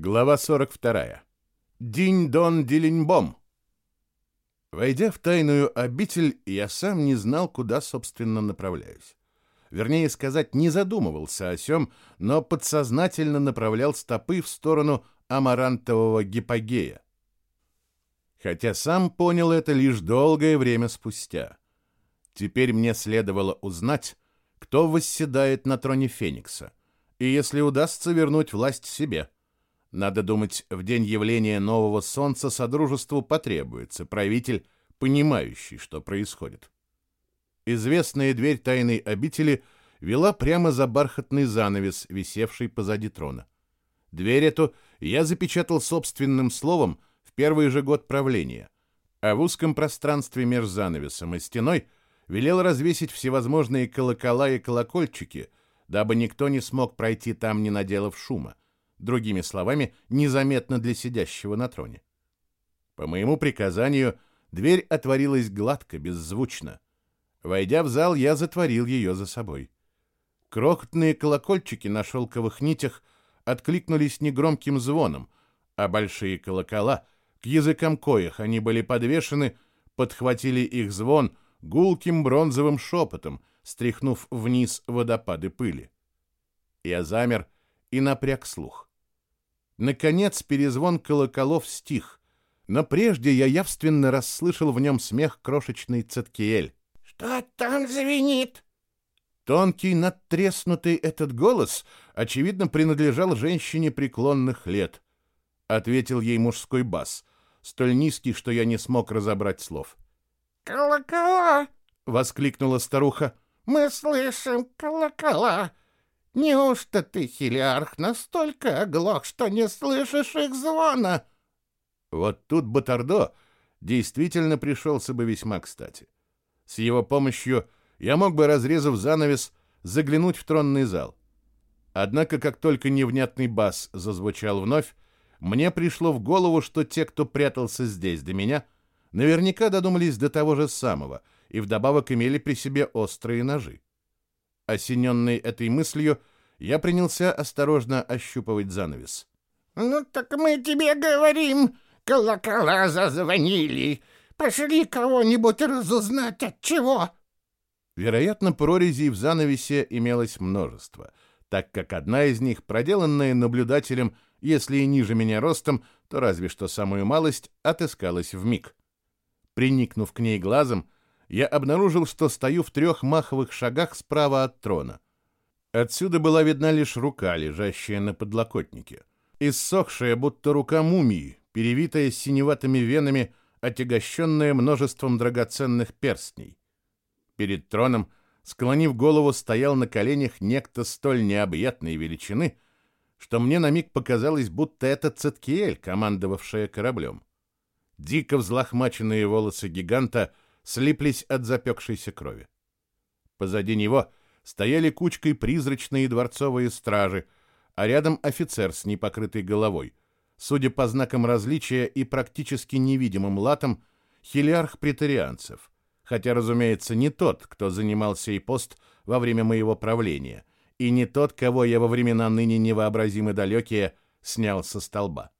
Глава 42. Динь-дон-дилинь-бом. Войдя в тайную обитель, я сам не знал, куда, собственно, направляюсь. Вернее сказать, не задумывался о сём, но подсознательно направлял стопы в сторону амарантового гипогея. Хотя сам понял это лишь долгое время спустя. Теперь мне следовало узнать, кто восседает на троне Феникса, и если удастся вернуть власть себе — надо думать, в день явления нового солнца Содружеству потребуется правитель, понимающий, что происходит. Известная дверь тайной обители вела прямо за бархатный занавес, висевший позади трона. Дверь эту я запечатал собственным словом в первый же год правления, а в узком пространстве между занавесом и стеной велел развесить всевозможные колокола и колокольчики, дабы никто не смог пройти там, не наделав шума другими словами, незаметно для сидящего на троне. По моему приказанию, дверь отворилась гладко, беззвучно. Войдя в зал, я затворил ее за собой. Крохотные колокольчики на шелковых нитях откликнулись негромким звоном, а большие колокола, к языкам коих они были подвешены, подхватили их звон гулким бронзовым шепотом, стряхнув вниз водопады пыли. Я замер и напряг слух. Наконец перезвон колоколов стих, но прежде я явственно расслышал в нем смех крошечный Цеткиэль. «Что там звенит?» Тонкий, надтреснутый этот голос, очевидно, принадлежал женщине преклонных лет. Ответил ей мужской бас, столь низкий, что я не смог разобрать слов. «Колокола!» — воскликнула старуха. «Мы слышим колокола! Неужто ты, Хелиарх, настолько оглох, что не слышишь их звона? Вот тут Батардо действительно пришелся бы весьма кстати. С его помощью я мог бы, разрезав занавес, заглянуть в тронный зал. Однако, как только невнятный бас зазвучал вновь, мне пришло в голову, что те, кто прятался здесь до меня, наверняка додумались до того же самого и вдобавок имели при себе острые ножи. Осененный этой мыслью, я принялся осторожно ощупывать занавес. «Ну так мы тебе говорим, колокола зазвонили. Пошли кого-нибудь разузнать от чего». Вероятно, прорезей в занавесе имелось множество, так как одна из них, проделанная наблюдателем, если и ниже меня ростом, то разве что самую малость, отыскалась в миг. Приникнув к ней глазом, я обнаружил, что стою в трех маховых шагах справа от трона. Отсюда была видна лишь рука, лежащая на подлокотнике. Иссохшая, будто рука мумии, перевитая синеватыми венами, отягощенная множеством драгоценных перстней. Перед троном, склонив голову, стоял на коленях некто столь необъятной величины, что мне на миг показалось, будто это Цеткиэль, командовавшая кораблем. Дико взлохмаченные волосы гиганта — слиплись от запекшейся крови. Позади него стояли кучкой призрачные дворцовые стражи, а рядом офицер с непокрытой головой. Судя по знакам различия и практически невидимым латам, хилиарх претарианцев, хотя, разумеется, не тот, кто занимал сей пост во время моего правления, и не тот, кого я во времена ныне невообразимо далекие снял со столба.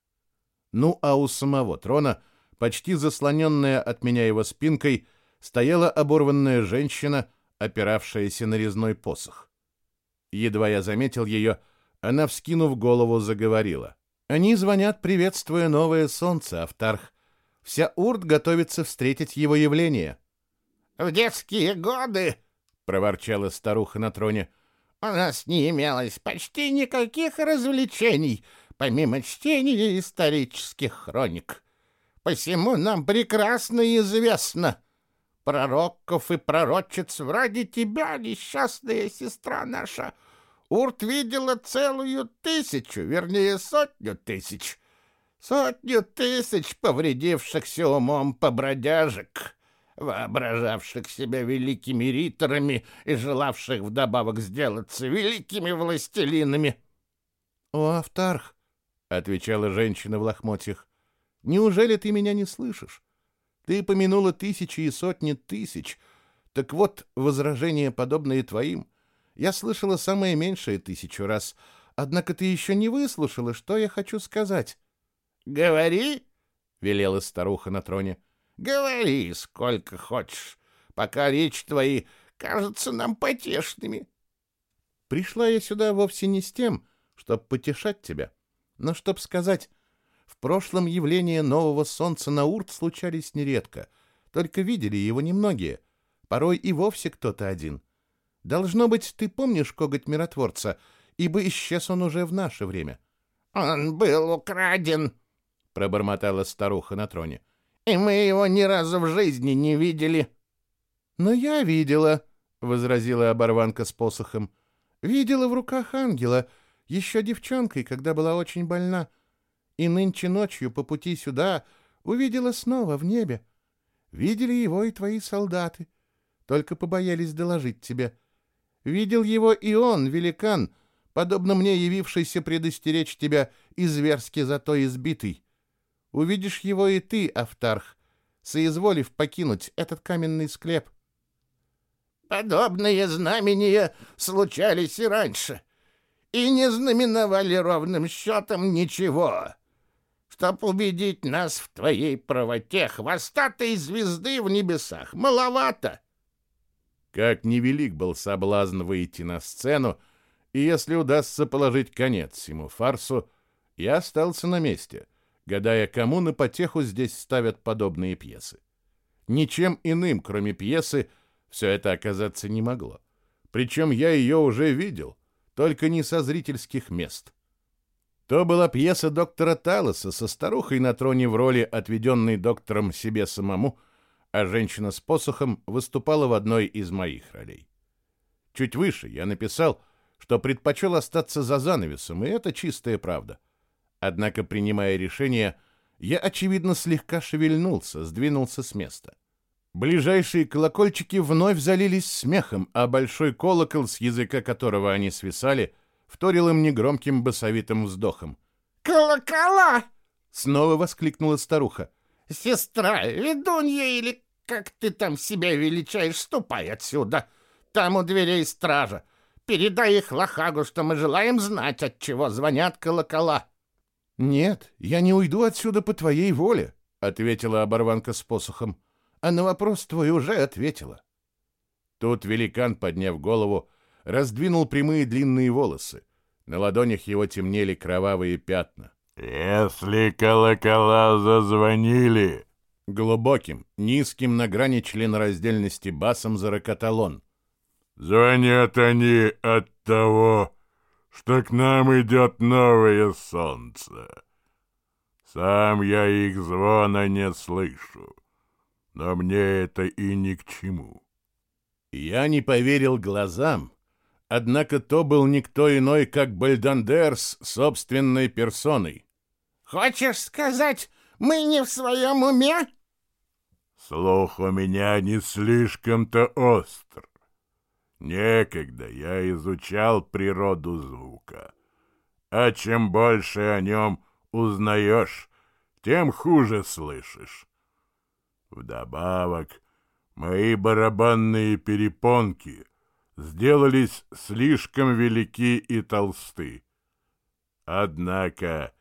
Ну, а у самого трона, почти заслоненная от меня его спинкой, стояла оборванная женщина, опиравшаяся на резной посох. Едва я заметил ее, она, вскинув голову, заговорила. «Они звонят, приветствуя новое солнце, Автарх. Вся Урт готовится встретить его явление». «В детские годы», — проворчала старуха на троне, — «у нас не имелось почти никаких развлечений, помимо чтения исторических хроник. Посему нам прекрасно известно, пророков и пророчиц вроде тебя, несчастная сестра наша, Урт видела целую тысячу, вернее, сотню тысяч. Сотню тысяч повредившихся умом побродяжек, воображавших себя великими риторами и желавших вдобавок сделаться великими властелинами. — О, Автарх, — отвечала женщина в лохмотьях, — неужели ты меня не слышишь? Ты помянула тысячи и сотни тысяч. Так вот, возражения, подобные твоим, я слышала самое меньшее тысячу раз, Однако ты еще не выслушала, что я хочу сказать. Говори, — велела старуха на троне. Говори, сколько хочешь, пока речь твои кажутся нам потешными. Пришла я сюда вовсе не с тем, чтобы потешать тебя, но чтоб сказать, в прошлом явления нового солнца на Урт случались нередко, только видели его немногие, порой и вовсе кто-то один. Должно быть, ты помнишь коготь миротворца, ибо исчез он уже в наше время. — Он был украден, — пробормотала старуха на троне, — и мы его ни разу в жизни не видели. — Но я видела, — возразила оборванка с посохом, — видела в руках ангела, еще девчонкой, когда была очень больна, и нынче ночью по пути сюда увидела снова в небе. Видели его и твои солдаты, только побоялись доложить тебе. Видел его и он, великан, подобно мне явившийся предостеречь тебя и зверски зато избитый. Увидишь его и ты, Автарх, соизволив покинуть этот каменный склеп. Подобные знамения случались и раньше, и не знаменовали ровным счетом ничего. Чтоб убедить нас в твоей правоте, хвостатой звезды в небесах маловато. Как невелик был соблазн выйти на сцену, и если удастся положить конец ему фарсу, я остался на месте, гадая, кому на потеху здесь ставят подобные пьесы. Ничем иным, кроме пьесы, все это оказаться не могло. Причем я ее уже видел, только не со зрительских мест. То была пьеса доктора Талоса со старухой на троне в роли, отведенной доктором себе самому, а женщина с посохом выступала в одной из моих ролей. Чуть выше я написал, что предпочел остаться за занавесом, и это чистая правда. Однако, принимая решение, я, очевидно, слегка шевельнулся, сдвинулся с места. Ближайшие колокольчики вновь залились смехом, а большой колокол, с языка которого они свисали, вторил им негромким басовитым вздохом. «Колокола!» — снова воскликнула старуха. «Сестра, ведунья или как ты там себя величаешь, ступай отсюда. Там у дверей стража. Передай их Лохагу, что мы желаем знать, от чего звонят колокола». «Нет, я не уйду отсюда по твоей воле», — ответила оборванка с посохом. «А на вопрос твой уже ответила». Тут великан, подняв голову, раздвинул прямые длинные волосы. На ладонях его темнели кровавые пятна. «Если колокола зазвонили...» Глубоким, низким на грани членораздельности басом зарокотал он. Звонят они от того, что к нам идет новое солнце. Сам я их звона не слышу, но мне это и ни к чему. Я не поверил глазам, однако то был никто иной, как Бальдандерс собственной персоной. «Хочешь сказать, мы не в своем уме?» Слух у меня не слишком-то остр. Некогда я изучал природу звука. А чем больше о нем узнаешь, тем хуже слышишь. Вдобавок, мои барабанные перепонки сделались слишком велики и толсты. Однако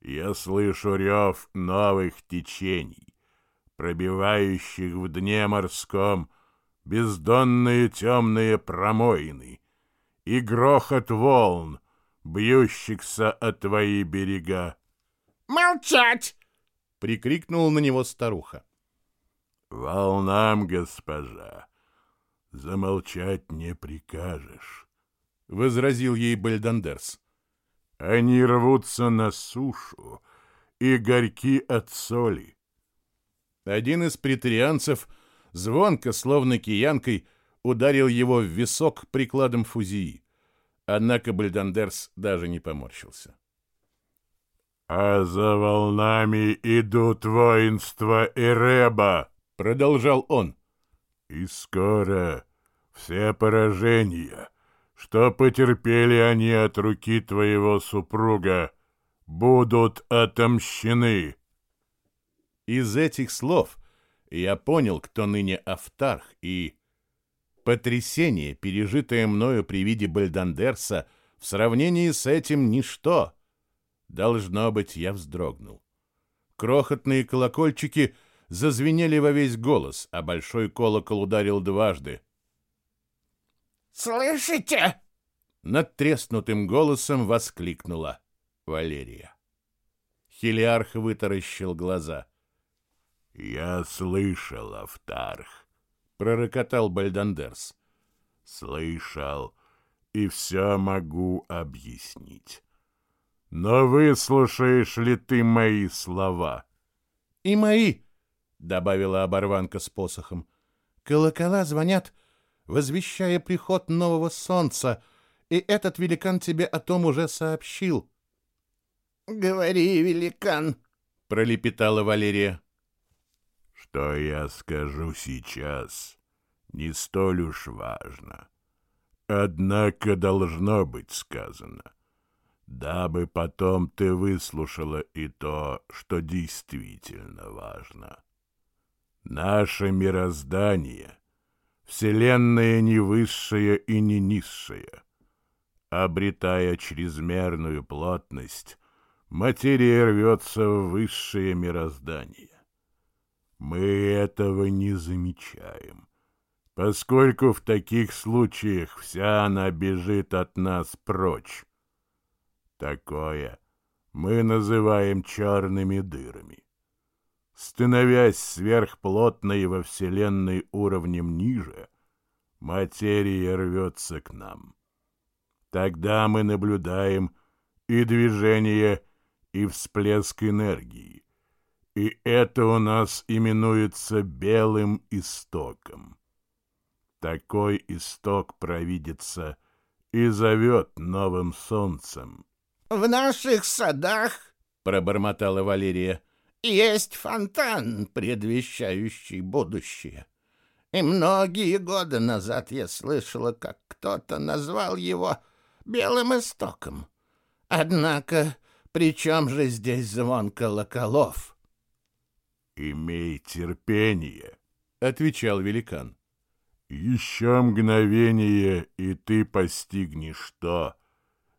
я слышу рев новых течений, пробивающих в дне морском бездонные темные промоины и грохот волн, бьющихся о твои берега. «Молчать!» — прикрикнула на него старуха. «Волнам, госпожа, замолчать не прикажешь», — возразил ей Бальдандерс. «Они рвутся на сушу и горьки от соли». Один из претарианцев — звонко, словно киянкой, ударил его в висок прикладом фузии. Однако Бальдандерс даже не поморщился. «А за волнами идут воинства Эреба», — продолжал он. «И скоро все поражения, что потерпели они от руки твоего супруга, будут отомщены». Из этих слов я понял, кто ныне Автарх, и... Потрясение, пережитое мною при виде Бальдандерса, в сравнении с этим ничто. Должно быть, я вздрогнул. Крохотные колокольчики зазвенели во весь голос, а большой колокол ударил дважды. «Слышите?» Над треснутым голосом воскликнула Валерия. Хелиарх вытаращил глаза. «Я слышал, Автарх», — пророкотал Бальдандерс. «Слышал, и все могу объяснить. Но выслушаешь ли ты мои слова?» «И мои», — добавила оборванка с посохом. «Колокола звонят, возвещая приход нового солнца, и этот великан тебе о том уже сообщил». «Говори, великан!» — пролепетала Валерия. «Что я скажу сейчас, не столь уж важно. Однако должно быть сказано, дабы потом ты выслушала и то, что действительно важно. Наше мироздание — вселенная не высшая и не низшая. Обретая чрезмерную плотность, материя рвется в высшее мироздание. Мы этого не замечаем, поскольку в таких случаях вся она бежит от нас прочь. Такое мы называем черными дырами. Становясь сверхплотной во Вселенной уровнем ниже, материя рвется к нам. Тогда мы наблюдаем и движение и всплеск энергии. И это у нас именуется белым истоком. Такой исток провидится и зовет новым солнцем. «В наших садах, — пробормотала Валерия, — есть фонтан, предвещающий будущее. И многие годы назад я слышала, как кто-то назвал его белым истоком. Однако при чем же здесь звон колоколов? «Имей терпение», — отвечал великан. «Еще мгновение, и ты постигнешь то,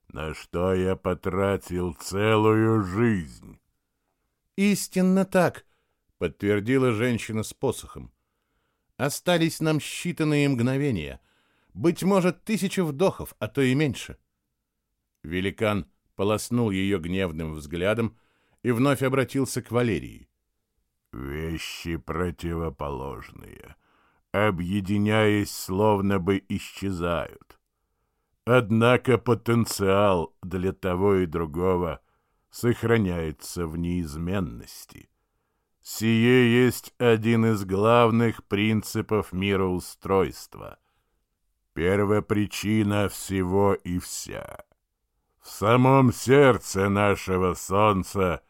на что я потратил целую жизнь». «Истинно так», — подтвердила женщина с посохом. «Остались нам считанные мгновения, быть может, тысячи вдохов, а то и меньше». Великан полоснул ее гневным взглядом и вновь обратился к Валерии. «Вещи противоположные, объединяясь, словно бы исчезают. Однако потенциал для того и другого сохраняется в неизменности. Сие есть один из главных принципов мироустройства. Первопричина всего и вся». В самом сердце нашего солнца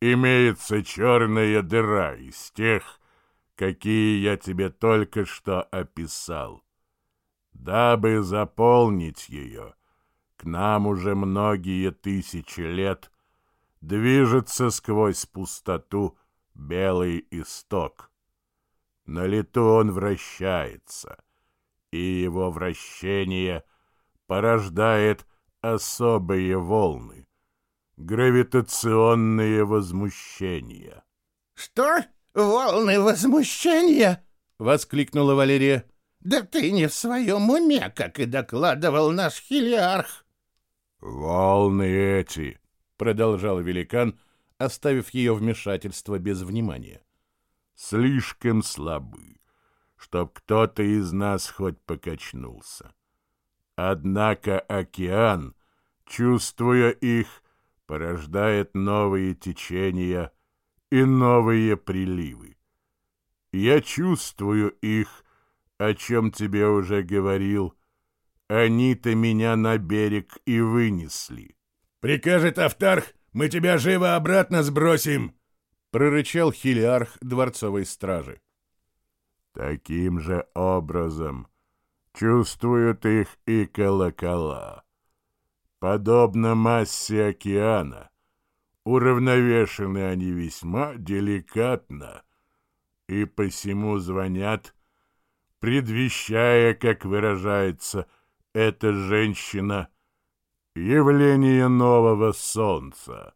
имеется черная дыра из тех, какие я тебе только что описал. Дабы заполнить ее, к нам уже многие тысячи лет движется сквозь пустоту белый исток. На лету он вращается, и его вращение порождает особые волны, гравитационные возмущения. «Что? Волны возмущения?» — воскликнула Валерия. «Да ты не в своем уме, как и докладывал наш хилиарх!» «Волны эти!» — продолжал великан, оставив ее вмешательство без внимания. «Слишком слабы, чтоб кто-то из нас хоть покачнулся. Однако океан, чувствуя их, порождает новые течения и новые приливы. Я чувствую их, о чем тебе уже говорил. Они-то меня на берег и вынесли. «Прикажет Автарх, мы тебя живо обратно сбросим!» — прорычал хилиарх дворцовой стражи. Таким же образом чувствуют их и колокола. Подобно массе океана, уравновешены они весьма деликатно и посему звонят, предвещая, как выражается эта женщина, явление нового солнца.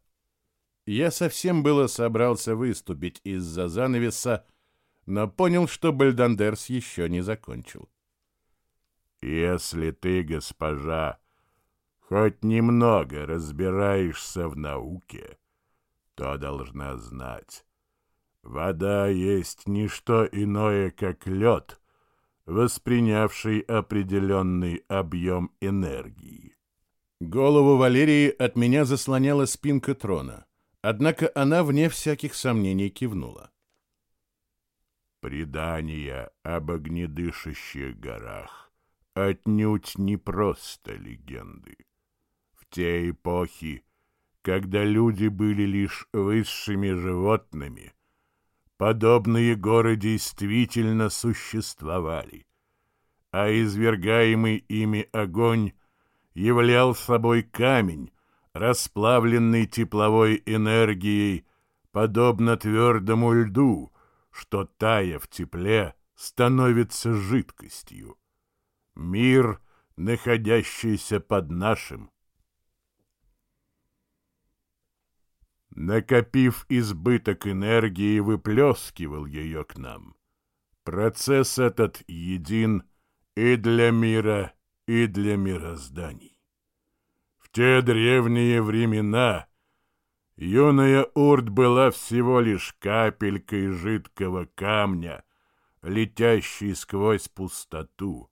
Я совсем было собрался выступить из-за занавеса, но понял, что Бальдандерс еще не закончил. «Если ты, госпожа, хоть немного разбираешься в науке, то должна знать, вода есть не что иное, как лед, воспринявший определенный объем энергии. Голову Валерии от меня заслоняла спинка трона, однако она, вне всяких сомнений, кивнула. Предания об огнедышащих горах отнюдь не просто легенды. В те эпохи, когда люди были лишь высшими животными, подобные горы действительно существовали, а извергаемый ими огонь являл собой камень, расплавленный тепловой энергией, подобно твердому льду, что, тая в тепле, становится жидкостью. Мир, находящийся под нашим, накопив избыток энергии, выплескивал ее к нам. Процесс этот един и для мира, и для мирозданий. В те древние времена юная Урт была всего лишь капелькой жидкого камня, летящей сквозь пустоту.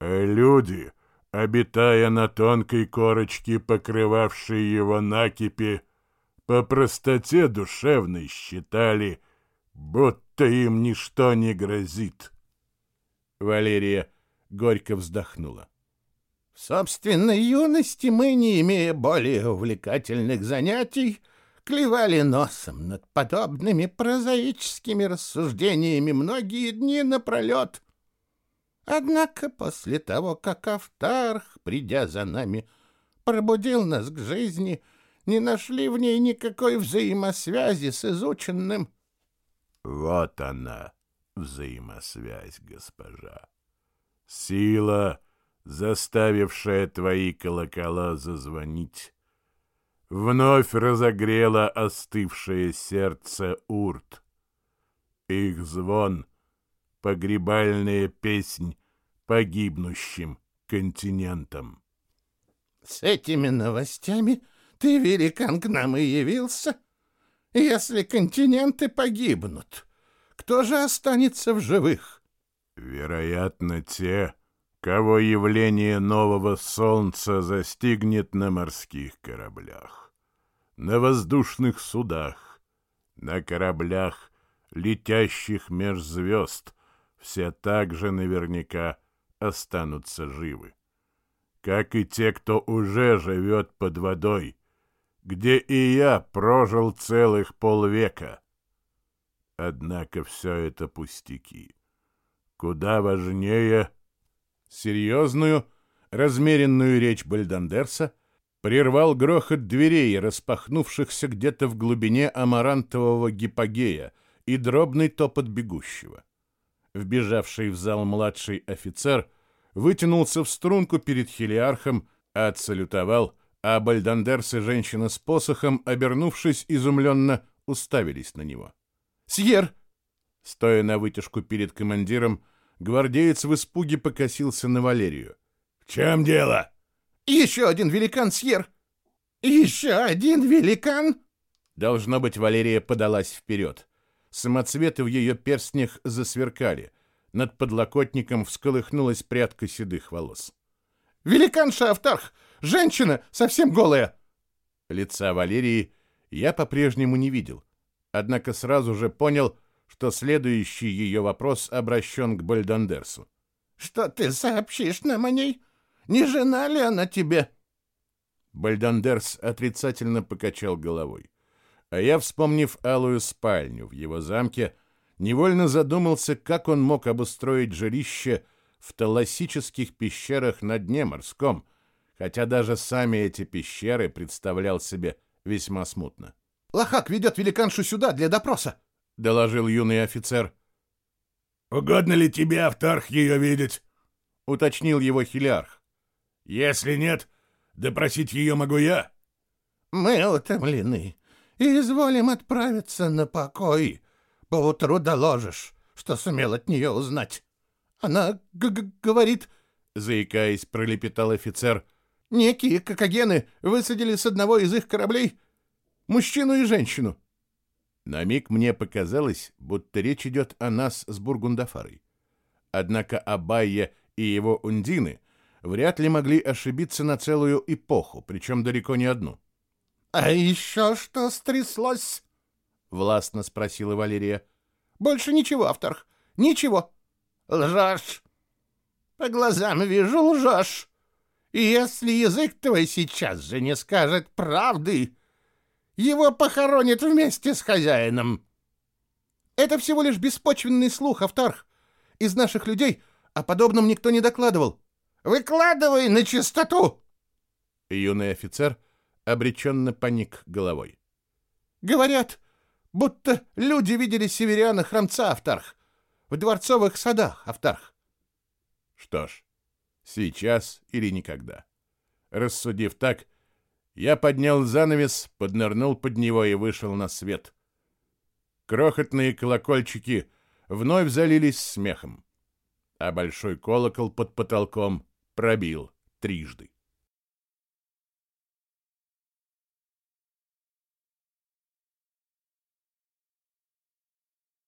А люди, обитая на тонкой корочке, покрывавшей его накипи, по простоте душевной считали, будто им ничто не грозит. Валерия горько вздохнула. В собственной юности мы, не имея более увлекательных занятий, клевали носом над подобными прозаическими рассуждениями многие дни напролет. Однако после того, как Автарх, придя за нами, пробудил нас к жизни — не нашли в ней никакой взаимосвязи с изученным. Вот она, взаимосвязь, госпожа. Сила, заставившая твои колокола зазвонить, вновь разогрела остывшее сердце урт. Их звон — погребальная песнь погибнущим континентам. С этими новостями ты, великан, к нам и явился? Если континенты погибнут, кто же останется в живых? Вероятно, те, кого явление нового солнца застигнет на морских кораблях, на воздушных судах, на кораблях, летящих меж звезд, все также наверняка останутся живы. Как и те, кто уже живет под водой, где и я прожил целых полвека. Однако все это пустяки. Куда важнее... Серьезную, размеренную речь Бальдандерса прервал грохот дверей, распахнувшихся где-то в глубине амарантового гипогея, и дробный топот бегущего. Вбежавший в зал младший офицер вытянулся в струнку перед хелиархом, отсалютовал а Бальдандерс и женщина с посохом, обернувшись изумленно, уставились на него. «Сьер!» Стоя на вытяжку перед командиром, гвардеец в испуге покосился на Валерию. «В чем дело?» «Еще один великан, Сьер!» «Еще один великан!» Должно быть, Валерия подалась вперед. Самоцветы в ее перстнях засверкали. Над подлокотником всколыхнулась прядка седых волос. «Великан Шафтарх! Женщина, совсем голая!» Лица Валерии я по-прежнему не видел, однако сразу же понял, что следующий ее вопрос обращен к Бальдандерсу. «Что ты сообщишь нам о ней? Не жена ли она тебе?» Бальдандерс отрицательно покачал головой. А я, вспомнив алую спальню в его замке, невольно задумался, как он мог обустроить жилище в талассических пещерах на дне морском — хотя даже сами эти пещеры представлял себе весьма смутно. «Лохак ведет великаншу сюда для допроса», — доложил юный офицер. «Угодно ли тебе, Автарх, ее видеть?» — уточнил его хилиарх. «Если нет, Допросить ее могу я. Мы утомлены и изволим отправиться на покой. Поутру доложишь, что сумел от нее узнать. Она г -г говорит, заикаясь, пролепетал офицер, некие кокогены высадили с одного из их кораблей мужчину и женщину. На миг мне показалось, будто речь идет о нас с Бургундафарой. Однако Абайя и его Ундины вряд ли могли ошибиться на целую эпоху, причем далеко не одну. — А еще что стряслось? — властно спросила Валерия. — Больше ничего, автор, ничего. — Лжешь. По глазам вижу, лжешь. И если язык твой сейчас же не скажет правды, его похоронят вместе с хозяином. Это всего лишь беспочвенный слух, Автарх. Из наших людей о подобном никто не докладывал. Выкладывай на чистоту!» Юный офицер обреченно поник головой. «Говорят, будто люди видели северяна храмца, Автарх, в дворцовых садах, Автарх». Что ж, сейчас или никогда. Рассудив так, я поднял занавес, поднырнул под него и вышел на свет. Крохотные колокольчики вновь залились смехом, а большой колокол под потолком пробил трижды.